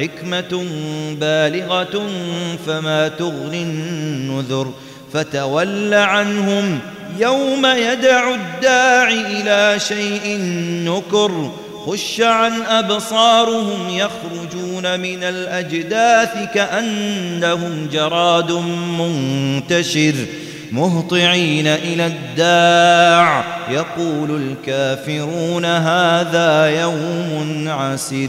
حكمة بالغة فما تغني النذر فتول عنهم يوم يدع الداعي إلى شيء نكر خش عن أبصارهم يخرجون من الأجداث كأنهم جراد منتشر مهطعين إلى الداع يقول الكافرون هذا يوم عسر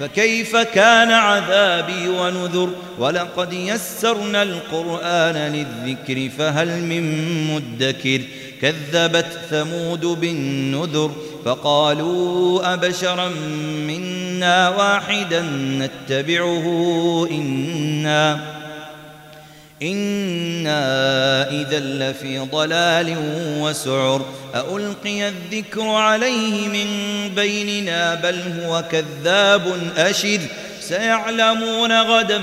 فكيف كان عذابي ونذر ولقد يسرنا القرآن للذكر فهل من مدكر كذبت ثمود بالنذر فقالوا أبشرا منا واحدا نتبعه إنا إنا إذا لفي ضلال وسعر ألقي الذكر عليه من بيننا بل هو كذاب أشر سيعلمون غدا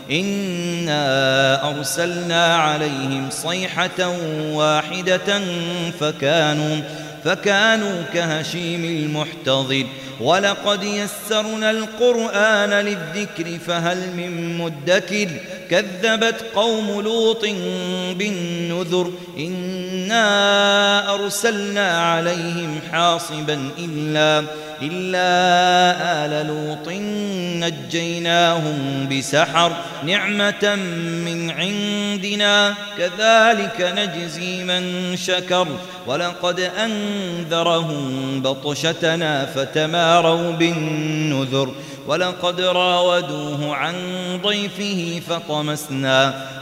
إنا أرسلنا عليهم صيحة واحدة فكانوا فكانوا كهشيم المحتضر ولقد يسرنا القرآن للذكر فهل من مدكر كذبت قوم لوط بالنذر إنا أرسلنا عليهم حاصبا إلا إلا آل لوط نجيناهم بسحر نعمة من عندنا. كذلك نجزي من شكر ولقد أنذرهم بطشتنا فتماروا بالنذر. ولقد راودوه عن ضيفه فطمسنا.